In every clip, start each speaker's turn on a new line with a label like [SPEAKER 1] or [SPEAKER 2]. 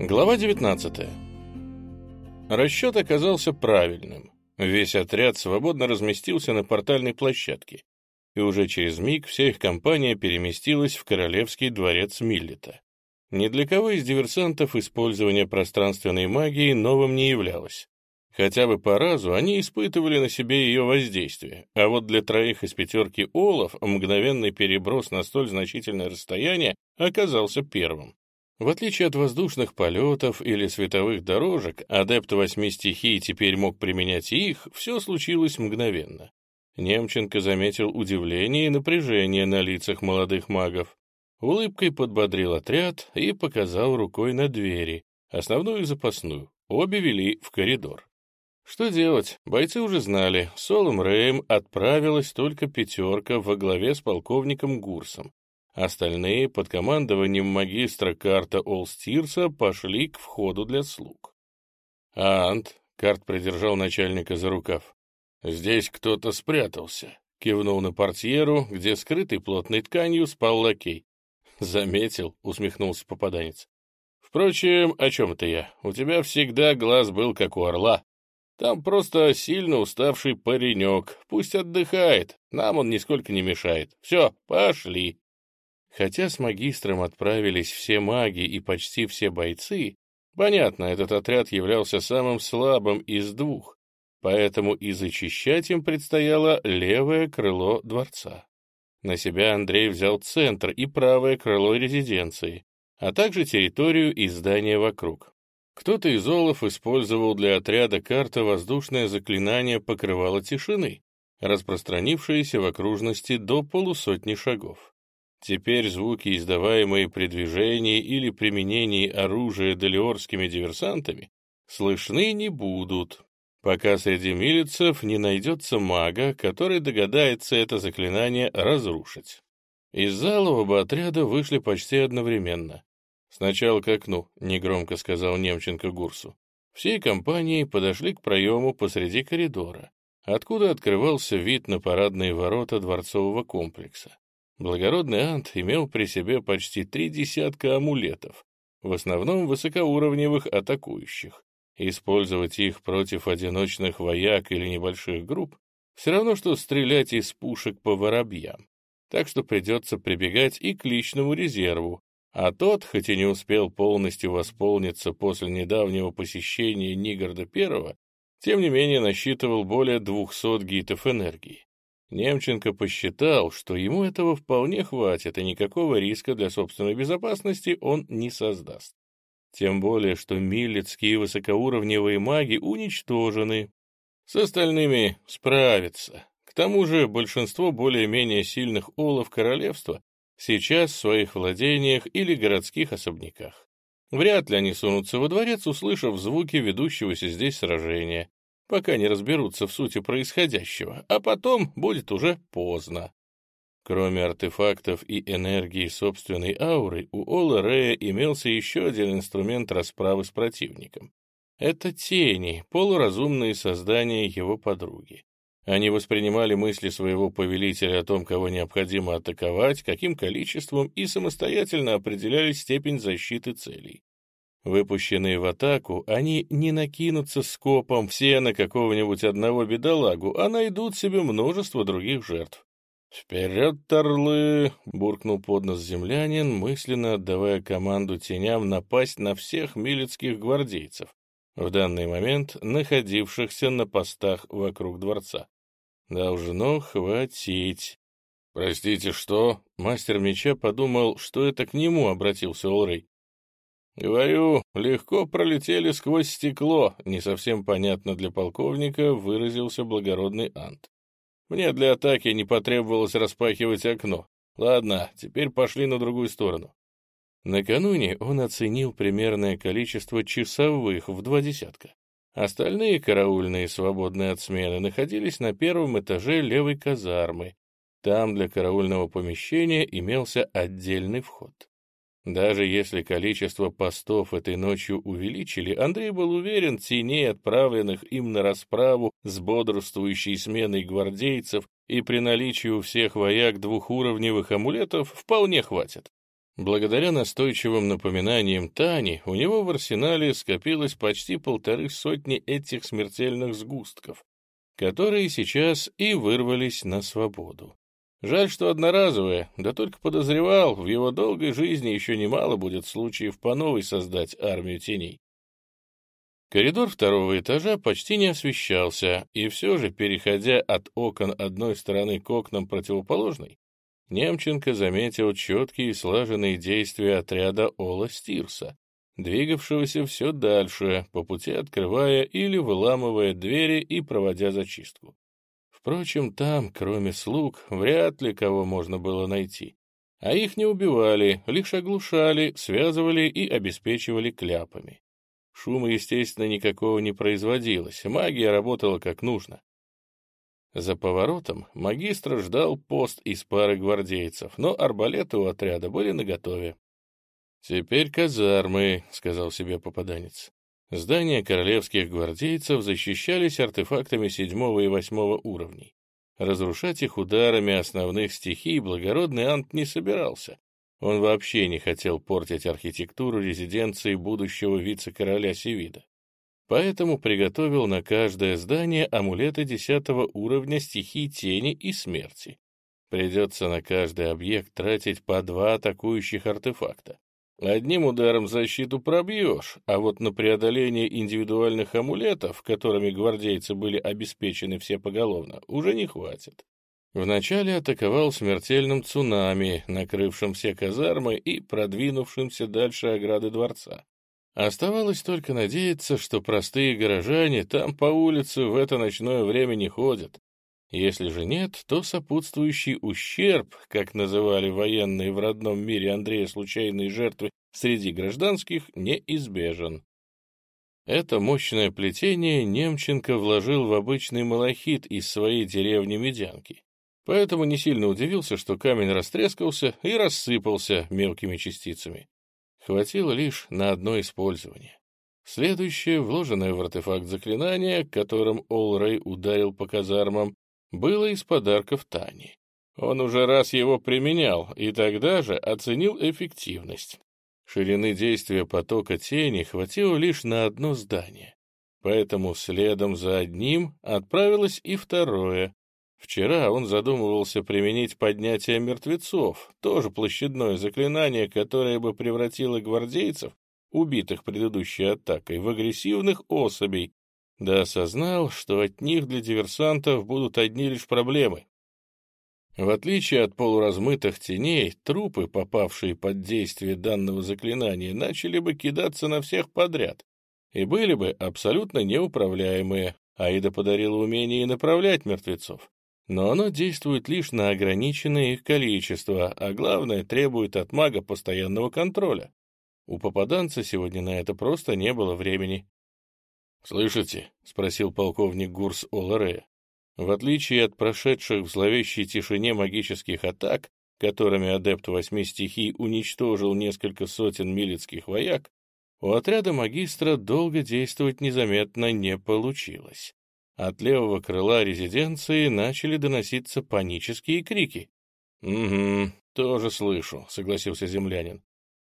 [SPEAKER 1] Глава 19. Расчет оказался правильным. Весь отряд свободно разместился на портальной площадке, и уже через миг вся их компания переместилась в Королевский дворец Миллета. Ни для кого из диверсантов использование пространственной магии новым не являлось. Хотя бы по разу они испытывали на себе ее воздействие, а вот для троих из пятерки олов мгновенный переброс на столь значительное расстояние оказался первым. В отличие от воздушных полетов или световых дорожек, адепт восьми стихий теперь мог применять их, все случилось мгновенно. Немченко заметил удивление и напряжение на лицах молодых магов. Улыбкой подбодрил отряд и показал рукой на двери, основную и запасную. Обе вели в коридор. Что делать? Бойцы уже знали, Солом Рэем отправилась только пятерка во главе с полковником Гурсом, Остальные под командованием магистра Карта Олстирса пошли к входу для слуг. «Ант», — Карт придержал начальника за рукав, — «здесь кто-то спрятался», — кивнул на портьеру, где скрытый плотной тканью спал лакей. «Заметил», — усмехнулся попаданец. «Впрочем, о чем это я? У тебя всегда глаз был как у орла. Там просто сильно уставший паренек. Пусть отдыхает, нам он нисколько не мешает. Все, пошли». Хотя с магистром отправились все маги и почти все бойцы, понятно, этот отряд являлся самым слабым из двух, поэтому и зачищать им предстояло левое крыло дворца. На себя Андрей взял центр и правое крыло резиденции, а также территорию и здания вокруг. Кто-то из олов использовал для отряда карты воздушное заклинание покрывало тишины, распространившееся в окружности до полусотни шагов. Теперь звуки, издаваемые при движении или применении оружия долиорскими диверсантами, слышны не будут, пока среди милицев не найдется мага, который догадается это заклинание разрушить. Из зала оба отряда вышли почти одновременно. «Сначала к окну», — негромко сказал Немченко Гурсу. Всей компанией подошли к проему посреди коридора, откуда открывался вид на парадные ворота дворцового комплекса. Благородный Ант имел при себе почти три десятка амулетов, в основном высокоуровневых атакующих. Использовать их против одиночных вояк или небольших групп все равно, что стрелять из пушек по воробьям. Так что придется прибегать и к личному резерву, а тот, хоть и не успел полностью восполниться после недавнего посещения Нигарда I, тем не менее насчитывал более 200 гитов энергии. Немченко посчитал, что ему этого вполне хватит, и никакого риска для собственной безопасности он не создаст. Тем более, что милецкие высокоуровневые маги уничтожены. С остальными справится. К тому же большинство более-менее сильных олов королевства сейчас в своих владениях или городских особняках. Вряд ли они сунутся во дворец, услышав звуки ведущегося здесь сражения пока не разберутся в сути происходящего, а потом будет уже поздно. Кроме артефактов и энергии собственной ауры, у Ола Рея имелся еще один инструмент расправы с противником. Это тени, полуразумные создания его подруги. Они воспринимали мысли своего повелителя о том, кого необходимо атаковать, каким количеством, и самостоятельно определяли степень защиты целей. Выпущенные в атаку, они не накинутся скопом все на какого-нибудь одного бедолагу, а найдут себе множество других жертв. «Вперед, торлы!» — буркнул под землянин, мысленно отдавая команду теням напасть на всех милецких гвардейцев, в данный момент находившихся на постах вокруг дворца. «Должно хватить». «Простите, что?» — мастер меча подумал, что это к нему обратился Олрей. «Говорю, легко пролетели сквозь стекло», — не совсем понятно для полковника выразился благородный Ант. «Мне для атаки не потребовалось распахивать окно. Ладно, теперь пошли на другую сторону». Накануне он оценил примерное количество часовых в два десятка. Остальные караульные, свободные от смены, находились на первом этаже левой казармы. Там для караульного помещения имелся отдельный вход. Даже если количество постов этой ночью увеличили, Андрей был уверен, теней, отправленных им на расправу с бодрствующей сменой гвардейцев и при наличии у всех вояк двухуровневых амулетов, вполне хватит. Благодаря настойчивым напоминаниям Тани, у него в арсенале скопилось почти полторы сотни этих смертельных сгустков, которые сейчас и вырвались на свободу. Жаль, что одноразовые, да только подозревал, в его долгой жизни еще немало будет случаев по новой создать армию теней. Коридор второго этажа почти не освещался, и все же, переходя от окон одной стороны к окнам противоположной, Немченко заметил четкие и слаженные действия отряда Ола Стирса, двигавшегося все дальше, по пути открывая или выламывая двери и проводя зачистку. Впрочем, там, кроме слуг, вряд ли кого можно было найти. А их не убивали, лишь оглушали, связывали и обеспечивали кляпами. Шума, естественно, никакого не производилось, магия работала как нужно. За поворотом магистр ждал пост из пары гвардейцев, но арбалеты у отряда были наготове. «Теперь казармы», — сказал себе попаданец. Здания королевских гвардейцев защищались артефактами седьмого и восьмого уровней. Разрушать их ударами основных стихий благородный Ант не собирался. Он вообще не хотел портить архитектуру резиденции будущего вице-короля Севида поэтому приготовил на каждое здание амулеты десятого уровня стихий тени и смерти. Придется на каждый объект тратить по два атакующих артефакта. Одним ударом защиту пробьешь, а вот на преодоление индивидуальных амулетов, которыми гвардейцы были обеспечены все поголовно, уже не хватит. Вначале атаковал смертельным цунами, накрывшим все казармы и продвинувшимся дальше ограды дворца. Оставалось только надеяться, что простые горожане там по улице в это ночное время не ходят. Если же нет, то сопутствующий ущерб, как называли военные в родном мире Андрея случайные жертвы среди гражданских, неизбежен. Это мощное плетение Немченко вложил в обычный малахит из своей деревни Медянки. Поэтому не сильно удивился, что камень растрескался и рассыпался мелкими частицами хватило лишь на одно использование. Следующее, вложенное в артефакт заклинание, которым Олрей ударил по казармам, было из подарков Тани. Он уже раз его применял и тогда же оценил эффективность. Ширины действия потока тени хватило лишь на одно здание, поэтому следом за одним отправилось и второе, Вчера он задумывался применить поднятие мертвецов, тоже площадное заклинание, которое бы превратило гвардейцев, убитых предыдущей атакой, в агрессивных особей, да осознал, что от них для диверсантов будут одни лишь проблемы. В отличие от полуразмытых теней, трупы, попавшие под действие данного заклинания, начали бы кидаться на всех подряд и были бы абсолютно неуправляемые. Аида подарила умение направлять мертвецов но оно действует лишь на ограниченное их количество, а главное, требует от мага постоянного контроля. У попаданца сегодня на это просто не было времени. «Слышите?» — спросил полковник Гурс Оларея. В отличие от прошедших в зловещей тишине магических атак, которыми адепт восьми стихий уничтожил несколько сотен милицких вояк, у отряда магистра долго действовать незаметно не получилось. От левого крыла резиденции начали доноситься панические крики. «Угу, тоже слышу», — согласился землянин.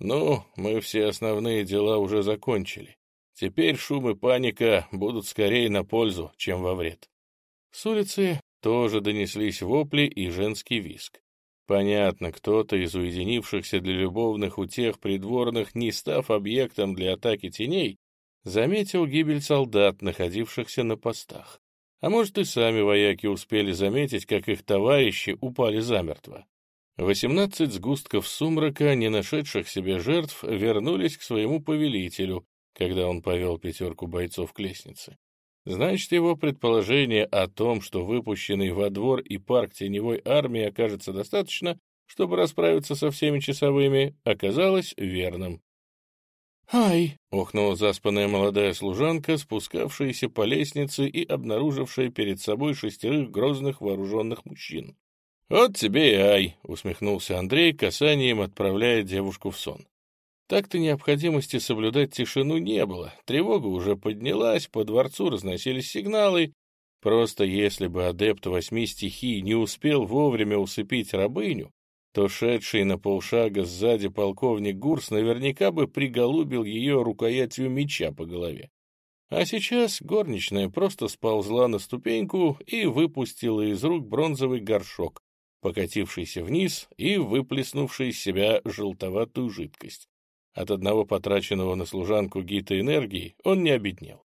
[SPEAKER 1] «Ну, мы все основные дела уже закончили. Теперь шум и паника будут скорее на пользу, чем во вред». С улицы тоже донеслись вопли и женский виск. Понятно, кто-то из уединившихся для любовных утех придворных, не став объектом для атаки теней, заметил гибель солдат, находившихся на постах. А может, и сами вояки успели заметить, как их товарищи упали замертво. Восемнадцать сгустков сумрака, не нашедших себе жертв, вернулись к своему повелителю, когда он повел пятерку бойцов к лестнице. Значит, его предположение о том, что выпущенный во двор и парк теневой армии окажется достаточно, чтобы расправиться со всеми часовыми, оказалось верным. «Ай!» — охнула заспанная молодая служанка, спускавшаяся по лестнице и обнаружившая перед собой шестерых грозных вооруженных мужчин. «Вот тебе и ай!» — усмехнулся Андрей, касанием отправляя девушку в сон. Так-то необходимости соблюдать тишину не было, тревога уже поднялась, по дворцу разносились сигналы. Просто если бы адепт восьми стихий не успел вовремя усыпить рабыню, то шедший на полшага сзади полковник Гурс наверняка бы приголубил ее рукоятью меча по голове. А сейчас горничная просто сползла на ступеньку и выпустила из рук бронзовый горшок, покатившийся вниз и выплеснувший из себя желтоватую жидкость. От одного потраченного на служанку гита энергии он не обеднел.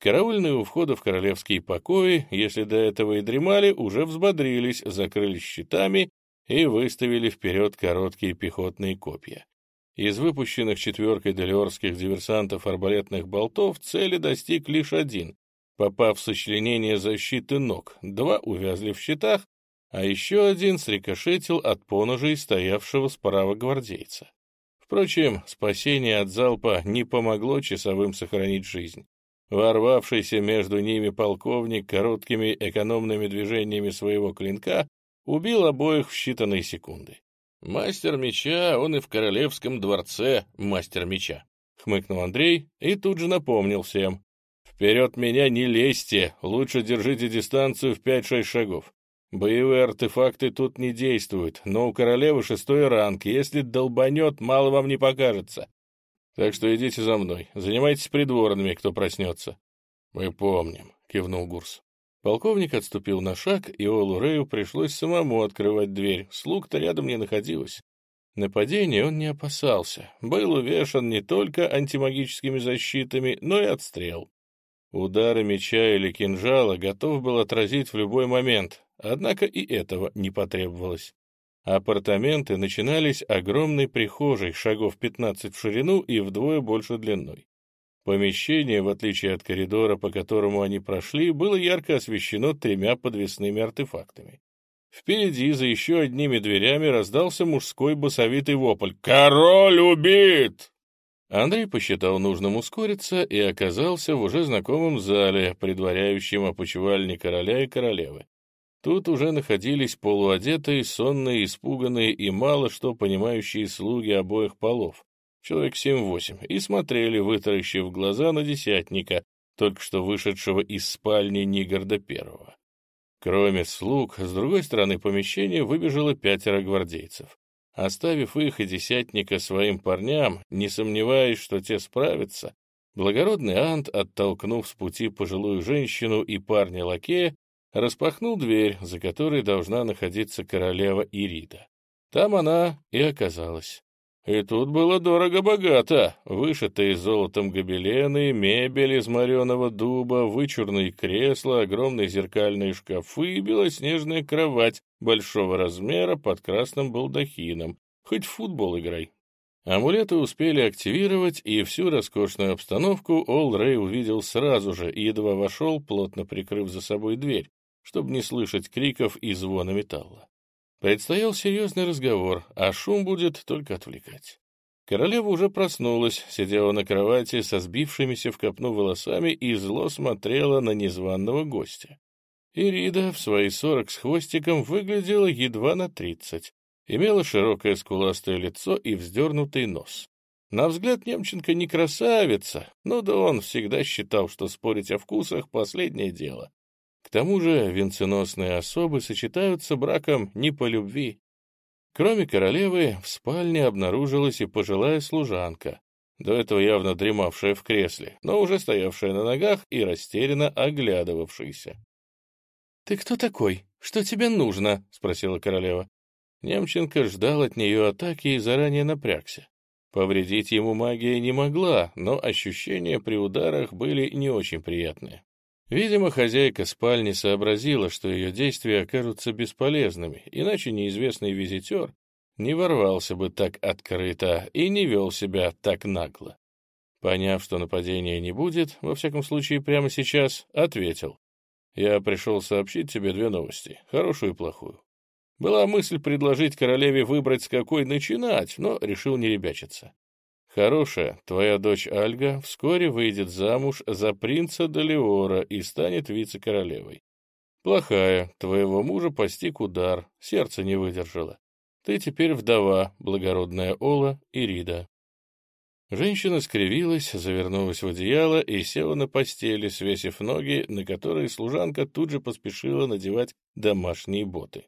[SPEAKER 1] Караульные у входа в королевские покои, если до этого и дремали, уже взбодрились, закрылись щитами и выставили вперед короткие пехотные копья. Из выпущенных четверкой делиорских диверсантов арбалетных болтов цели достиг лишь один, попав в сочленение защиты ног, два увязли в щитах, а еще один срикошетил от поножей стоявшего справа гвардейца. Впрочем, спасение от залпа не помогло часовым сохранить жизнь. Ворвавшийся между ними полковник короткими экономными движениями своего клинка убил обоих в считанные секунды. «Мастер меча, он и в королевском дворце мастер меча», — хмыкнул Андрей и тут же напомнил всем. «Вперед меня не лезьте, лучше держите дистанцию в пять-шесть шагов. Боевые артефакты тут не действуют, но у королевы шестой ранг, если долбанет, мало вам не покажется. Так что идите за мной, занимайтесь придворными, кто проснется». «Мы помним», — кивнул Гурс. Полковник отступил на шаг, и Олу Рэю пришлось самому открывать дверь. Слуг-то рядом не находилось. Нападения он не опасался. Был увешан не только антимагическими защитами, но и отстрел. Удары меча или кинжала готов был отразить в любой момент, однако и этого не потребовалось. Апартаменты начинались огромной прихожей, шагов 15 в ширину и вдвое больше длиной. Помещение, в отличие от коридора, по которому они прошли, было ярко освещено тремя подвесными артефактами. Впереди, за еще одними дверями, раздался мужской басовитый вопль «Король убит!». Андрей посчитал нужным ускориться и оказался в уже знакомом зале, предваряющем опочивальни короля и королевы. Тут уже находились полуодетые, сонные, испуганные и мало что понимающие слуги обоих полов, человек семь-восемь, и смотрели, вытаращив глаза на десятника, только что вышедшего из спальни Нигарда Первого. Кроме слуг, с другой стороны помещения выбежало пятеро гвардейцев. Оставив их и десятника своим парням, не сомневаясь, что те справятся, благородный Ант, оттолкнув с пути пожилую женщину и парня-лакея, распахнул дверь, за которой должна находиться королева Ирида. Там она и оказалась. И тут было дорого-богато. Вышитые золотом гобелены, мебель из мореного дуба, вычурные кресла, огромные зеркальные шкафы и белоснежная кровать большого размера под красным балдахином. Хоть в футбол играй. Амулеты успели активировать, и всю роскошную обстановку Ол Рэй увидел сразу же едва вошел, плотно прикрыв за собой дверь, чтобы не слышать криков и звона металла. Предстоял серьезный разговор, а шум будет только отвлекать. Королева уже проснулась, сидела на кровати со сбившимися в копну волосами и зло смотрела на незваного гостя. Ирида в свои сорок с хвостиком выглядела едва на тридцать, имела широкое скуластое лицо и вздернутый нос. На взгляд Немченко не красавица, но да он всегда считал, что спорить о вкусах — последнее дело. К тому же венценосные особы сочетаются браком не по любви. Кроме королевы, в спальне обнаружилась и пожилая служанка, до этого явно дремавшая в кресле, но уже стоявшая на ногах и растерянно оглядывавшаяся. «Ты кто такой? Что тебе нужно?» — спросила королева. Немченко ждал от нее атаки и заранее напрягся. Повредить ему магия не могла, но ощущения при ударах были не очень приятные. Видимо, хозяйка спальни сообразила, что ее действия окажутся бесполезными, иначе неизвестный визитер не ворвался бы так открыто и не вел себя так нагло. Поняв, что нападения не будет, во всяком случае прямо сейчас, ответил. «Я пришел сообщить тебе две новости, хорошую и плохую. Была мысль предложить королеве выбрать, с какой начинать, но решил не ребячиться. Хорошая, твоя дочь Альга вскоре выйдет замуж за принца Далиора и станет вице-королевой. Плохая, твоего мужа постиг удар, сердце не выдержало. Ты теперь вдова, благородная Ола Ирида. Женщина скривилась, завернулась в одеяло и села на постели, свесив ноги, на которые служанка тут же поспешила надевать домашние боты.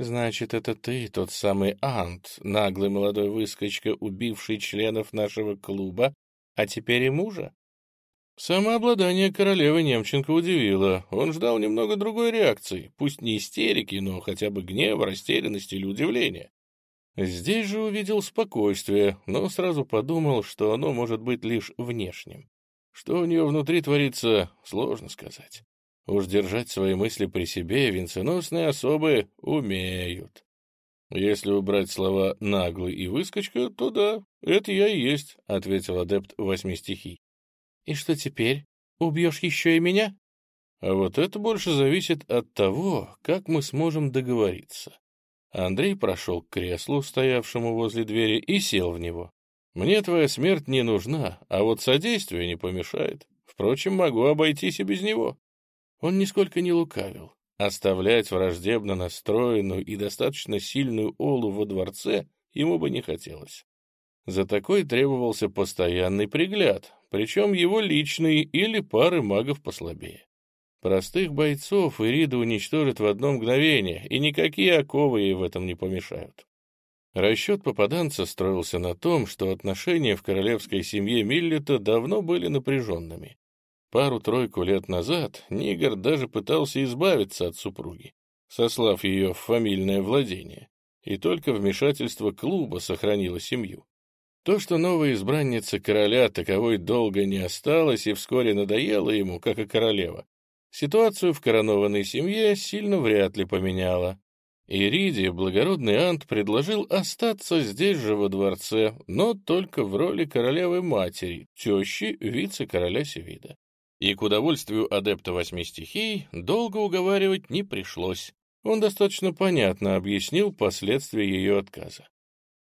[SPEAKER 1] «Значит, это ты, тот самый Ант, наглый молодой выскочка, убивший членов нашего клуба, а теперь и мужа?» Самообладание королевы Немченко удивило. Он ждал немного другой реакции, пусть не истерики, но хотя бы гнева, растерянности или удивления. Здесь же увидел спокойствие, но сразу подумал, что оно может быть лишь внешним. Что у нее внутри творится, сложно сказать. Уж держать свои мысли при себе венценосные особы умеют. Если убрать слова «наглый» и «выскочка», то да, это я и есть, — ответил адепт восьми стихий. И что теперь? Убьешь еще и меня? А вот это больше зависит от того, как мы сможем договориться. Андрей прошел к креслу, стоявшему возле двери, и сел в него. Мне твоя смерть не нужна, а вот содействие не помешает. Впрочем, могу обойтись и без него. Он нисколько не лукавил. Оставлять враждебно настроенную и достаточно сильную Олу во дворце ему бы не хотелось. За такой требовался постоянный пригляд, причем его личный или пары магов послабее. Простых бойцов Ирида уничтожит в одно мгновение, и никакие оковы ей в этом не помешают. Расчет попаданца строился на том, что отношения в королевской семье Миллета давно были напряженными. Пару-тройку лет назад Нигер даже пытался избавиться от супруги, сослав ее в фамильное владение, и только вмешательство клуба сохранило семью. То, что новая избранница короля таковой долго не осталась и вскоре надоела ему, как и королева, ситуацию в коронованной семье сильно вряд ли поменяла. Иридия, благородный Ант, предложил остаться здесь же во дворце, но только в роли королевы-матери, тещи вице-короля Севида. И к удовольствию адепта восьми стихий долго уговаривать не пришлось. Он достаточно понятно объяснил последствия ее отказа.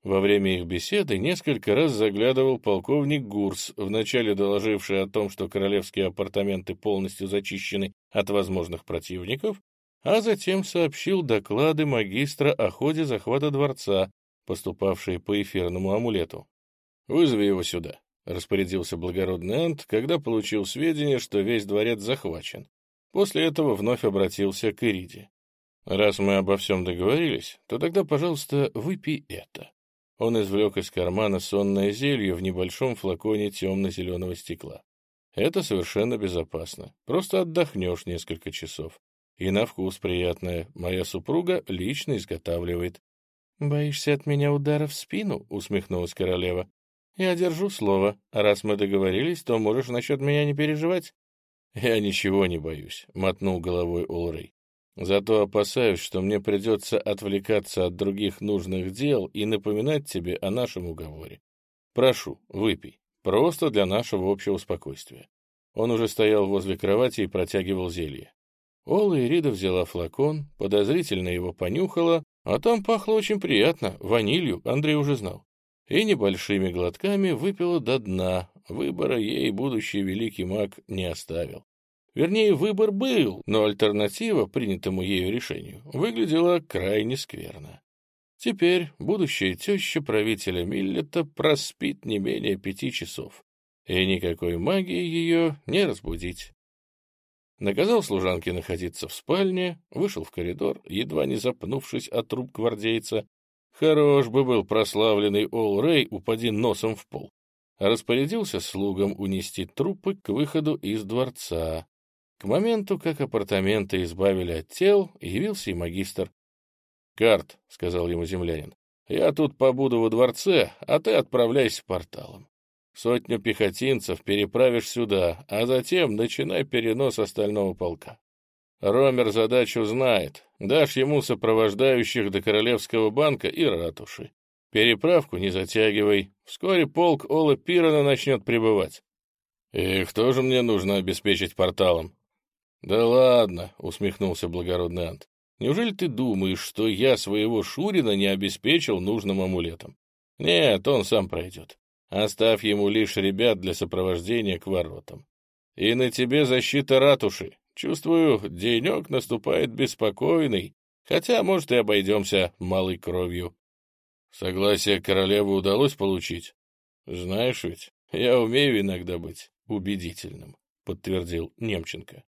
[SPEAKER 1] Во время их беседы несколько раз заглядывал полковник Гурс, вначале доложивший о том, что королевские апартаменты полностью зачищены от возможных противников, а затем сообщил доклады магистра о ходе захвата дворца, поступавшие по эфирному амулету. «Вызови его сюда», — распорядился благородный Ант, когда получил сведения, что весь дворец захвачен. После этого вновь обратился к Ириде. «Раз мы обо всем договорились, то тогда, пожалуйста, выпей это». Он извлек из кармана сонное зелье в небольшом флаконе темно-зеленого стекла. Это совершенно безопасно. Просто отдохнешь несколько часов. И на вкус приятное. Моя супруга лично изготавливает. «Боишься от меня удара в спину?» — усмехнулась королева. «Я держу слово. Раз мы договорились, то можешь насчет меня не переживать». «Я ничего не боюсь», — мотнул головой Улрей. Зато опасаюсь, что мне придется отвлекаться от других нужных дел и напоминать тебе о нашем уговоре. Прошу, выпей. Просто для нашего общего спокойствия. Он уже стоял возле кровати и протягивал зелье. Ола Ирида взяла флакон, подозрительно его понюхала, а там пахло очень приятно, ванилью, Андрей уже знал. И небольшими глотками выпила до дна, выбора ей будущий великий маг не оставил. Вернее, выбор был, но альтернатива принятому ею решению выглядела крайне скверно. Теперь будущая теща правителя Миллета проспит не менее пяти часов, и никакой магии ее не разбудить. Наказал служанке находиться в спальне, вышел в коридор, едва не запнувшись от труп гвардейца. Хорош бы был прославленный Ол Рэй, упади носом в пол. Распорядился слугам унести трупы к выходу из дворца. К моменту, как апартаменты избавили от тел, явился и магистр. «Карт», — сказал ему землянин, — «я тут побуду во дворце, а ты отправляйся порталом. Сотню пехотинцев переправишь сюда, а затем начинай перенос остального полка. Ромер задачу знает. Дашь ему сопровождающих до Королевского банка и ратуши. Переправку не затягивай. Вскоре полк Ола Пирона начнет прибывать. И кто же мне нужно обеспечить порталом? «Да ладно», — усмехнулся благородный Ант. «Неужели ты думаешь, что я своего Шурина не обеспечил нужным амулетом? Нет, он сам пройдет. Оставь ему лишь ребят для сопровождения к воротам. И на тебе защита ратуши. Чувствую, денек наступает беспокойный, хотя, может, и обойдемся малой кровью». Согласие королевы удалось получить? Знаешь ведь, я умею иногда быть убедительным, подтвердил Немченко.